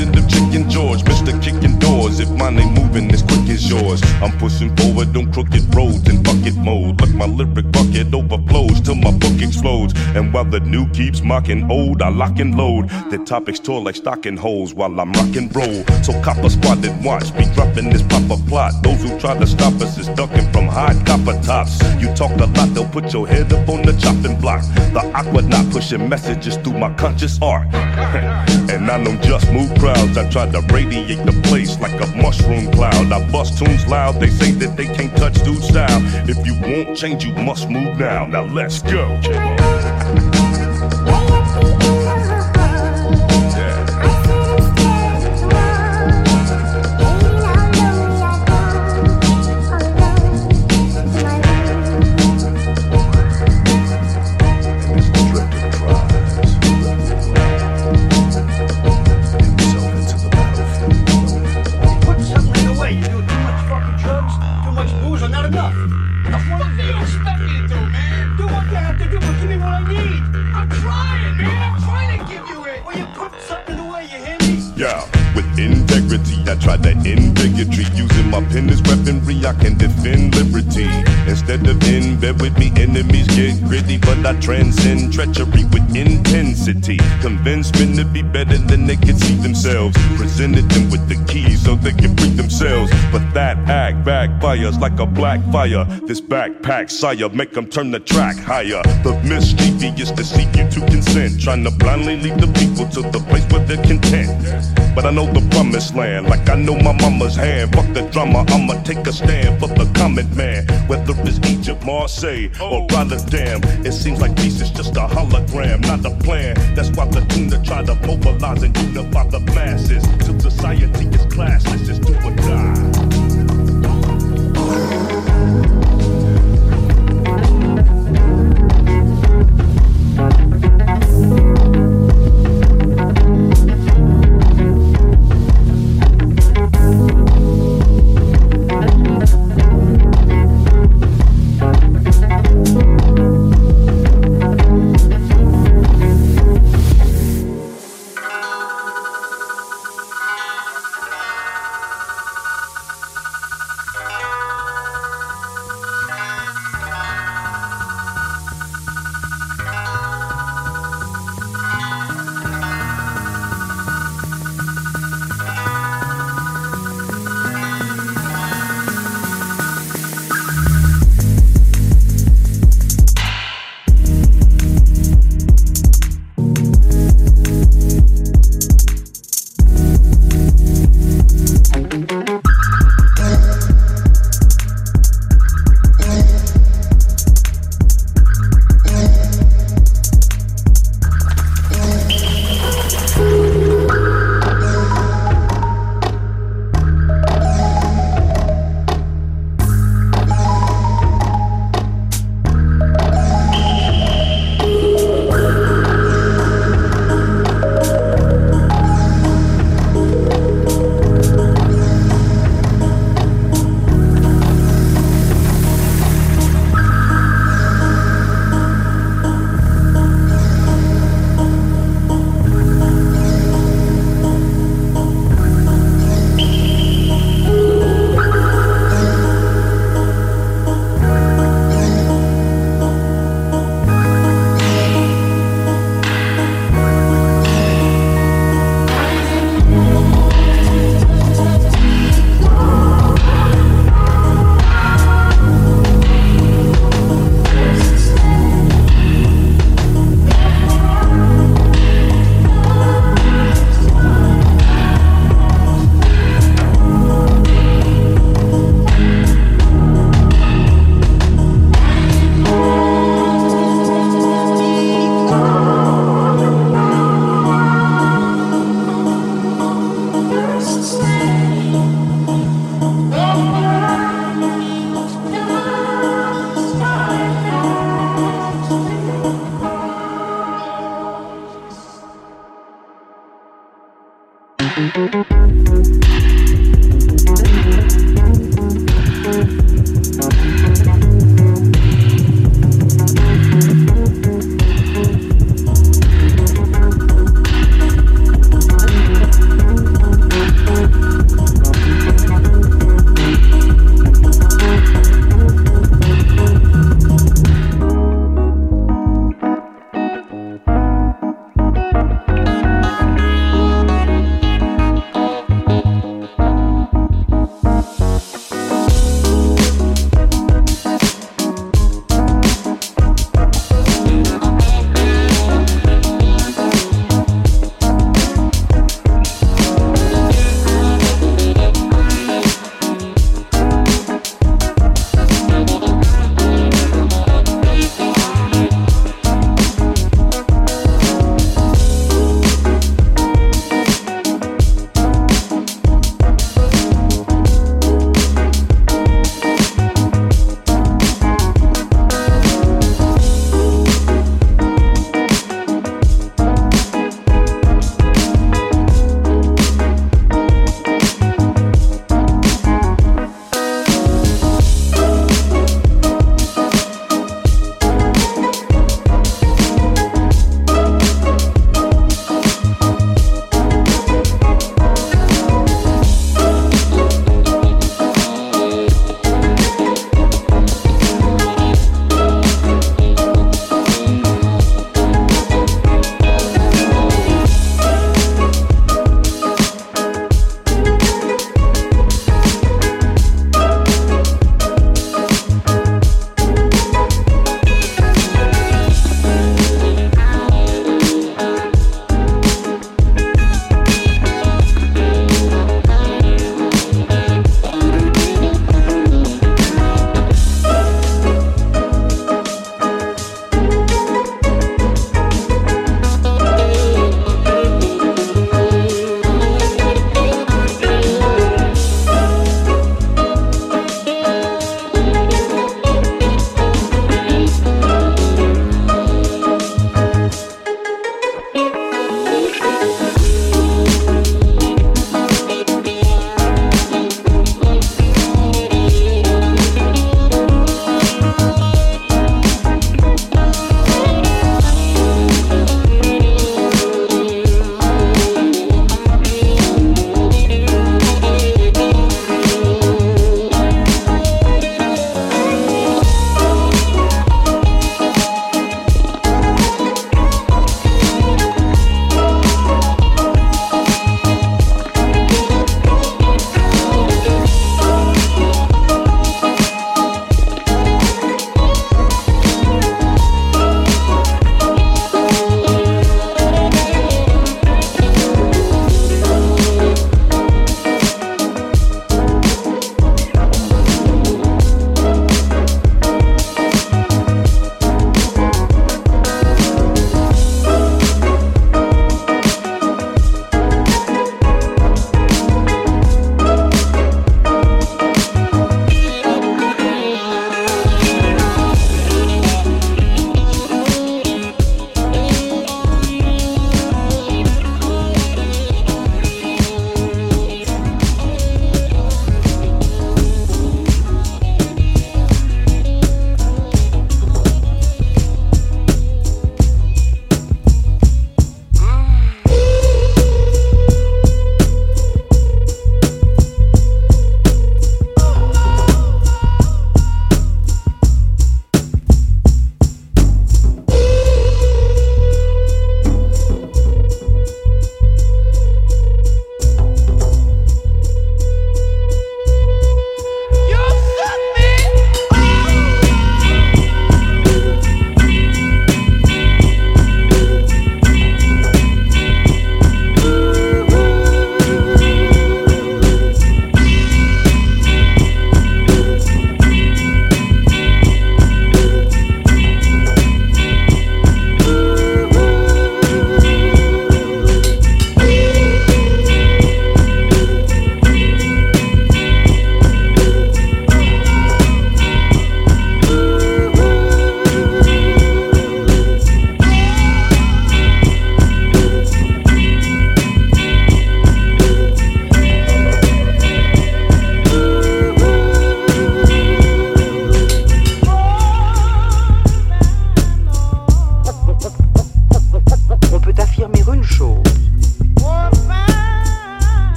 of Chicken George, Mr. Kicking Doors. If mine ain't moving as quick as yours, I'm pushing forward on crooked roads in bucket mode. Like my lyric bucket overflows till my book explodes. And while the new keeps mocking old, I lock and load. The topics tore like stocking holes while I'm rock and roll. So copper squad and watch me dropping this proper plot. Those who try to stop us is ducking from high copper tops. You talk a lot, they'll put your head up on the chopping block. The aqua not pushing messages through my conscious art. and I don't just move crowds, I try to radiate the place like a mushroom cloud. I bust tunes loud, they say that they can't touch dude style. If you won't change, you must move now. Now let's go. Integrity, Try to end bigotry. Using my pen as weaponry, I can defend liberty. Instead of in bed with me, enemies get gritty, but I transcend treachery with intensity. Convince men to be better than they can see themselves. Presented them with the keys so they can free themselves. But that act backfires like a black fire. This backpack sire make them turn the track higher. The mischievous deceive you to consent. Trying to blindly lead the people to the place where they're content. But I know the promised land, like I know my mama's hand. Fuck the drama, I'ma take a stand for the common man. Whether it's Egypt, Marseille, or Rotterdam, it seems like peace is just a hologram, not a plan. That's why the tuna try to mobilize and unify the masses. Till society is classless, it's do or die.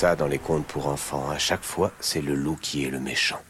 ça dans les contes pour enfants. À chaque fois, c'est le loup qui est le méchant.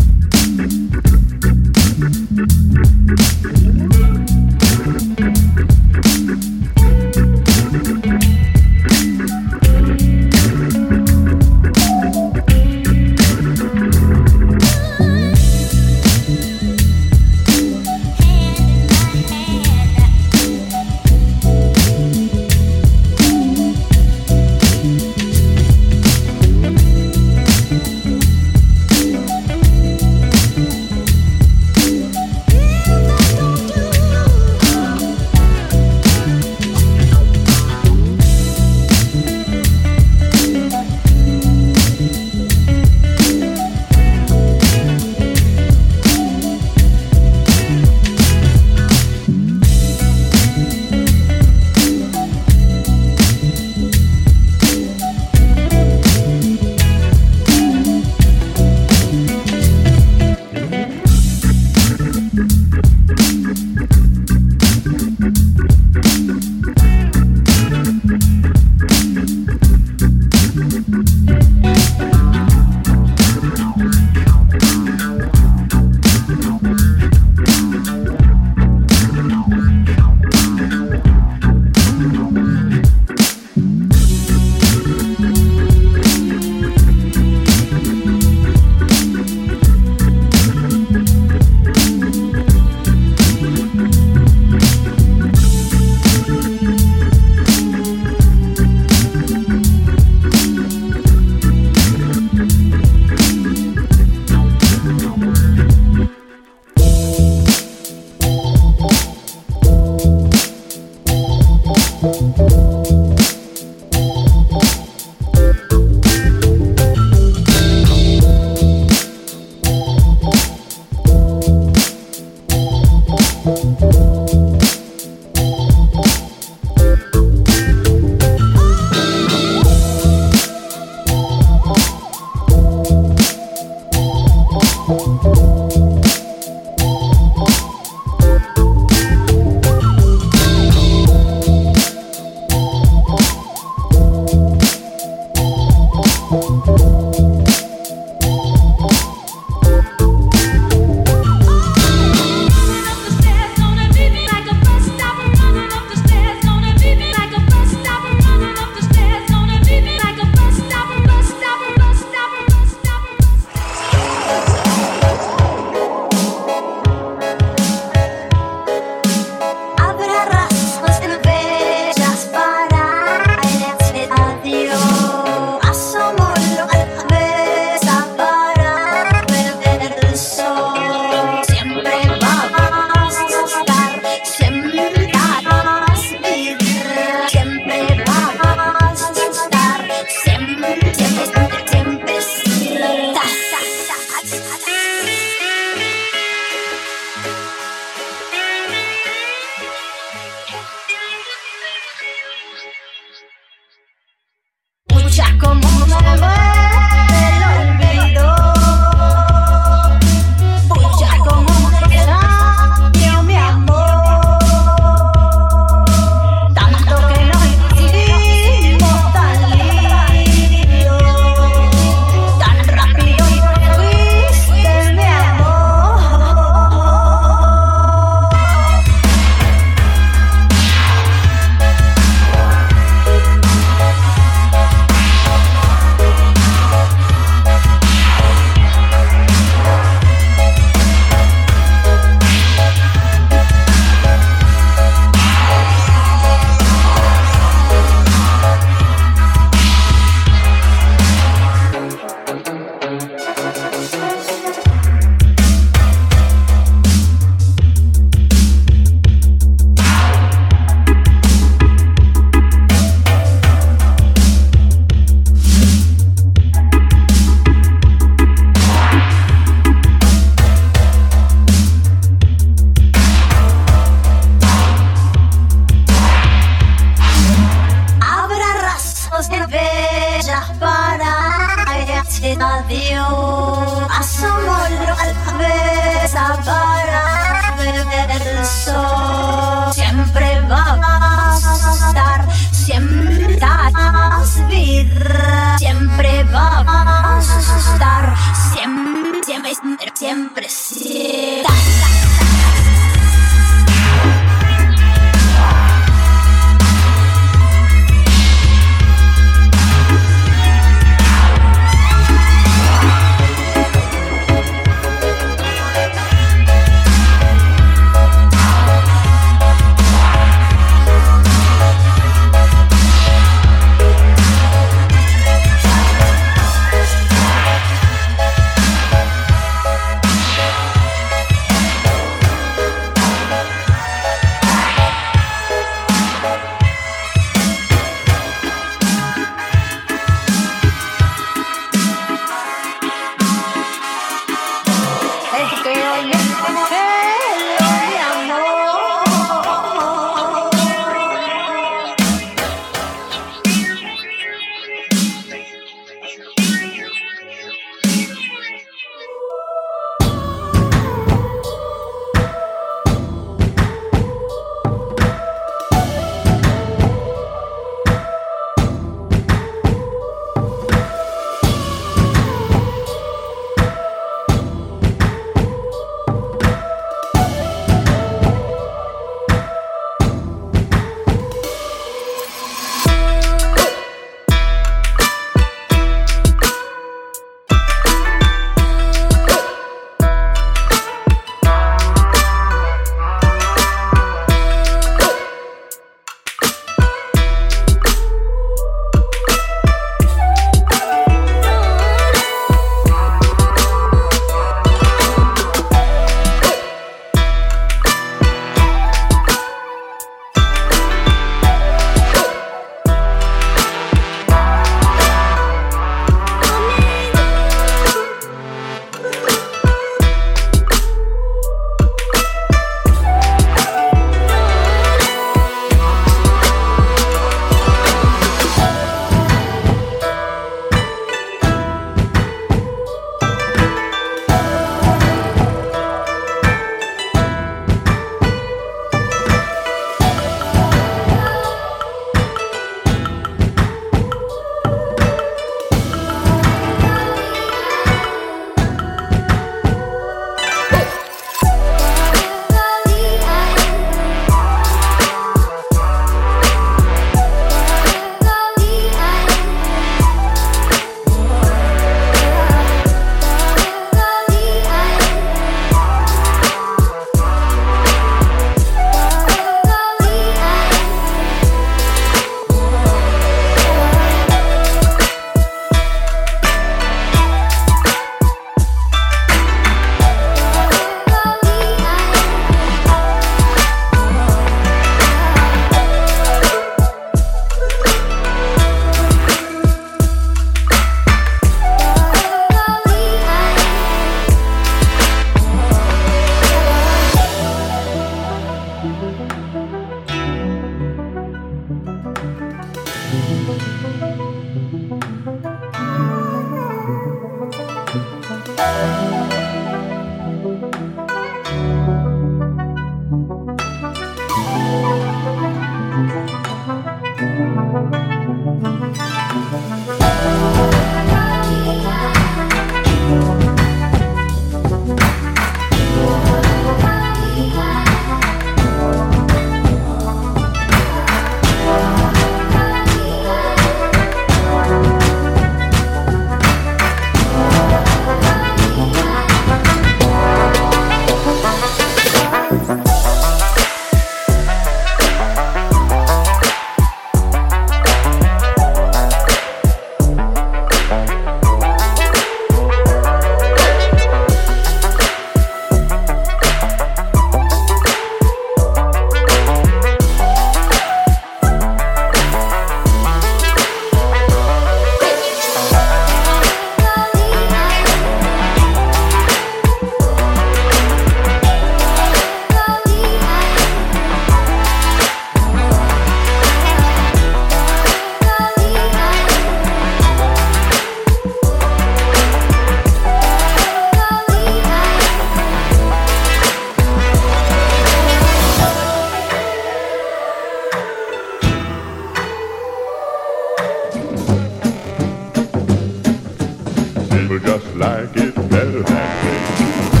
people just like it better that way.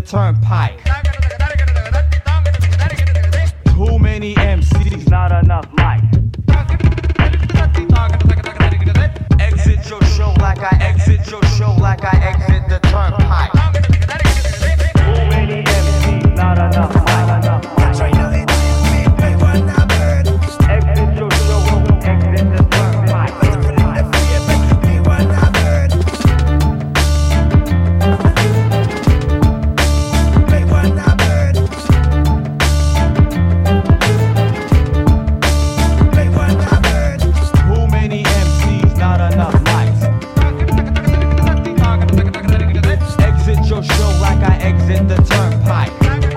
Turnpike. Turnpike.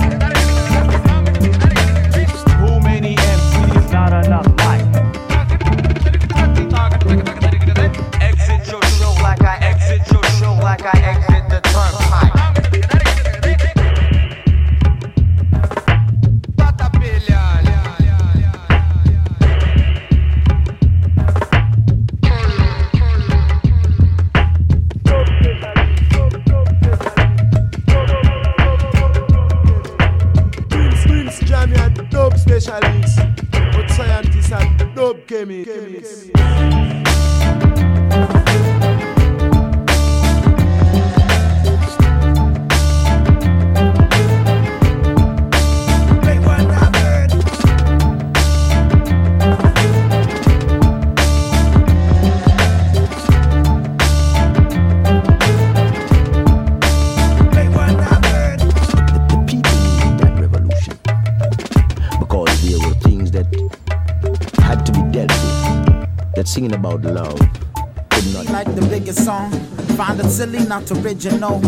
Not original.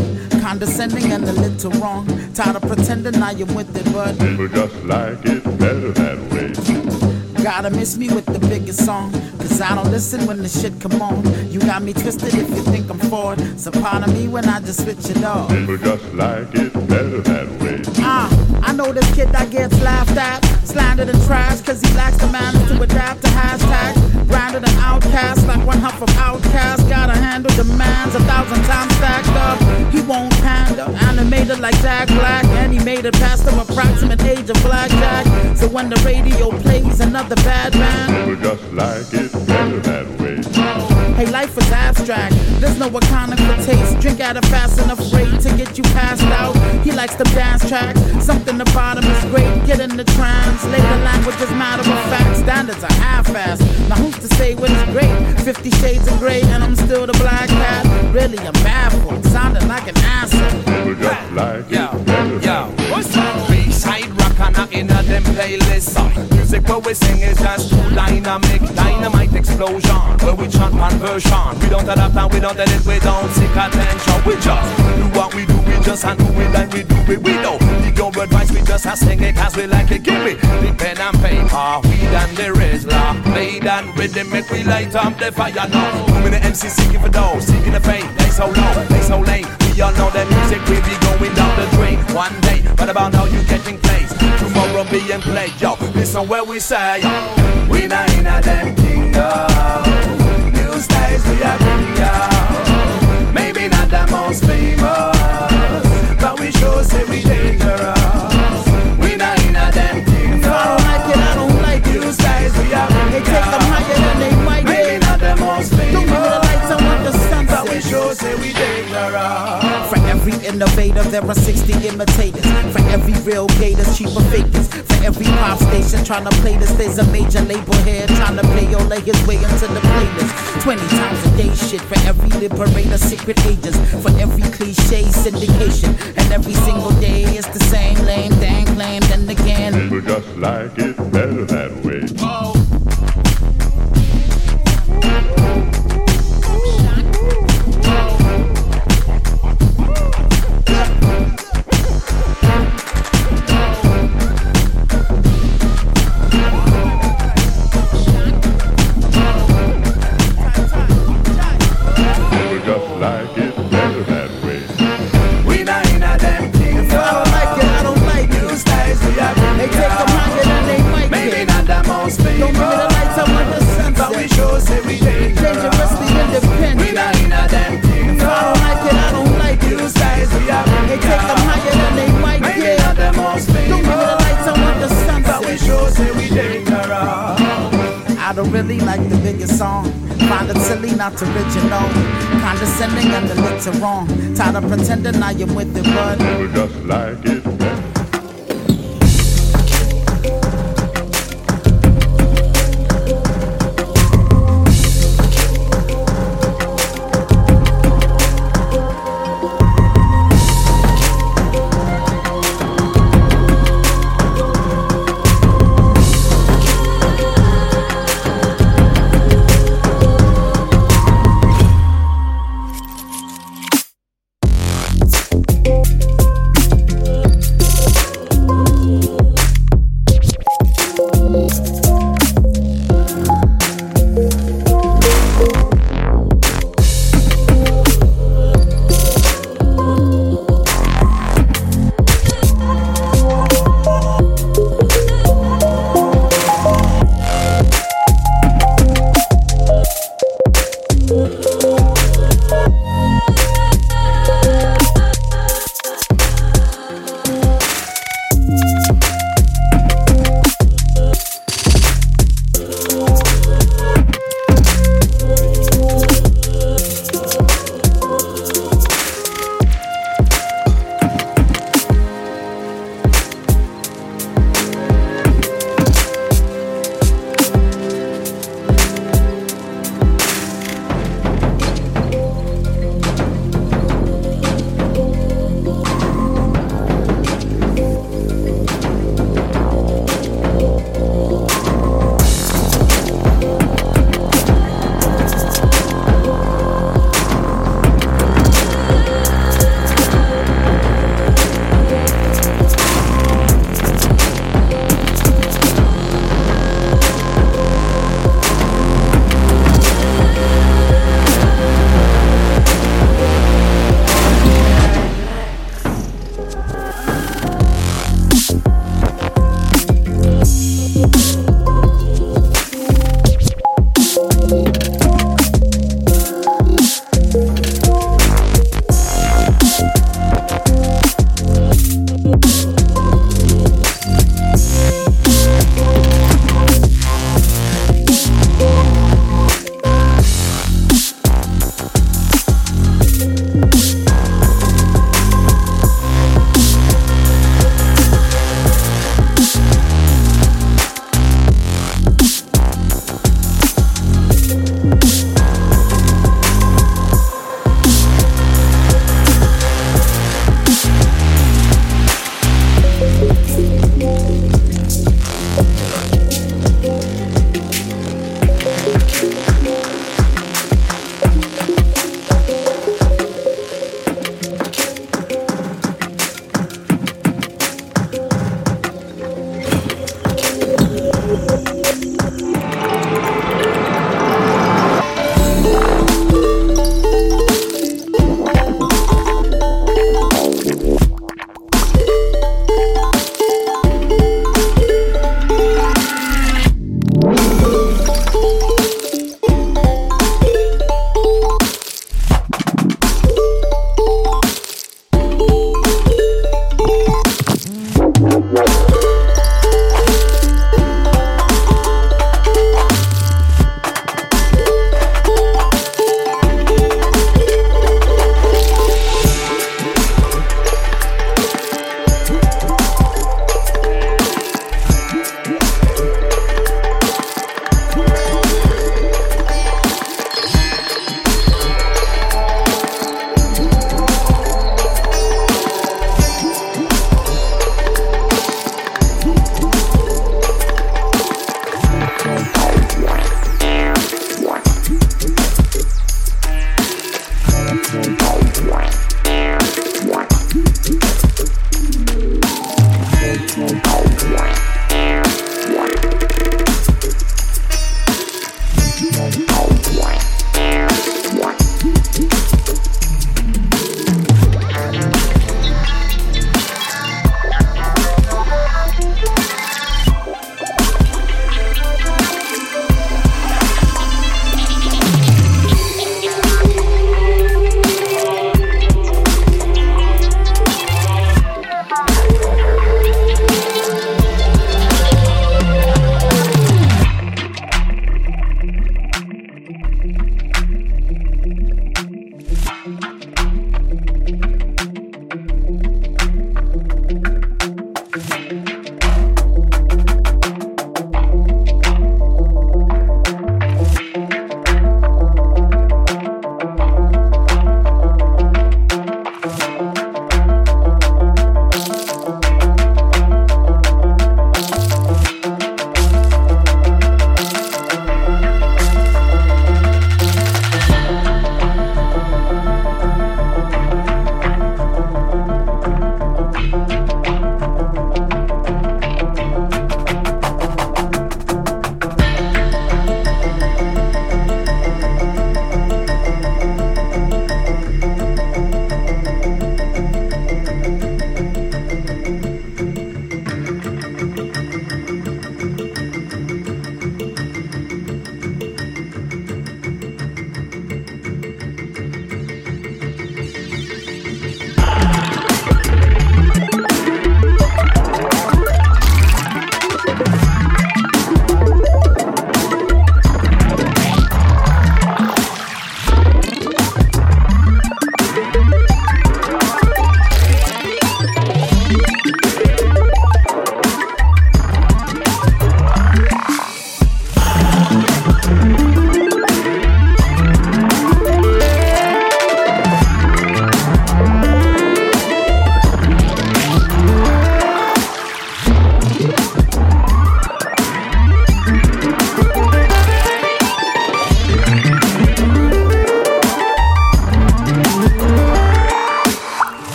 Condescending and a little wrong. Tired of pretending I am with it, but people just like it better that way. Gotta miss me with the biggest song. Cause I don't listen when the shit come on. You got me twisted if you think I'm forward. So pardon me when I just switch it off. People just like it better that way. Ah, uh, I know this kid that gets laughed at Slandered and trashed cause he lacks the manners to adapt to hashtags. Branded an outcast like one half of OutKast. Gotta handle demands a thousand times stacked up. He won't pander, animated like Jack Black. And he made it past the approximate age of blackjack. So when the radio plays another bad man, We just like it better that way. Hey, life is abstract. There's no economic for taste. Drink at a fast enough rate to get you passed out. He likes the dance track. Something about him is great. Get in the trance. Later language is matter of fact. Standards are half-assed. Now who's to say what is great? Fifty shades of gray, and I'm still the black cat. Really, I'm baffled. Sounding like an asshole. We just like Yo, yo, what's up? In a them playlists. Uh, music what we sing is just dynamic, dynamite explosion. Where we chant conversion. We don't adapt and we don't edit, we don't seek attention. We just do what we do, we just do it and we do it. We don't need your advice, we just a sing it cause we like it. Give me the pen and paper, weed and the Rizla. Blade and rhythm, make we light up the fire now. Booming the MC seeking for those, seeking the fame. They so low, they so lame. All know that music will be going down the drain one day. But about now you getting plays, tomorrow being played. Yo, listen where we say, yo, we not in a them kingdom. New styles we are bring out. Maybe not the most famous, but we sure say we dangerous. Innovator, there are 60 imitators. For every real gators, cheaper fakers. For every pop station trying to play this, there's a major label here trying to play or lay his way into the playlist. 20 times a day shit for every liberator, secret agents. For every cliche syndication. And every single day it's the same lame thing claimed and again. We just like it better that way. We really like the biggest song. Find it silly, not original. Condescending and the wrong. Tired of pretending I am with it, but just like it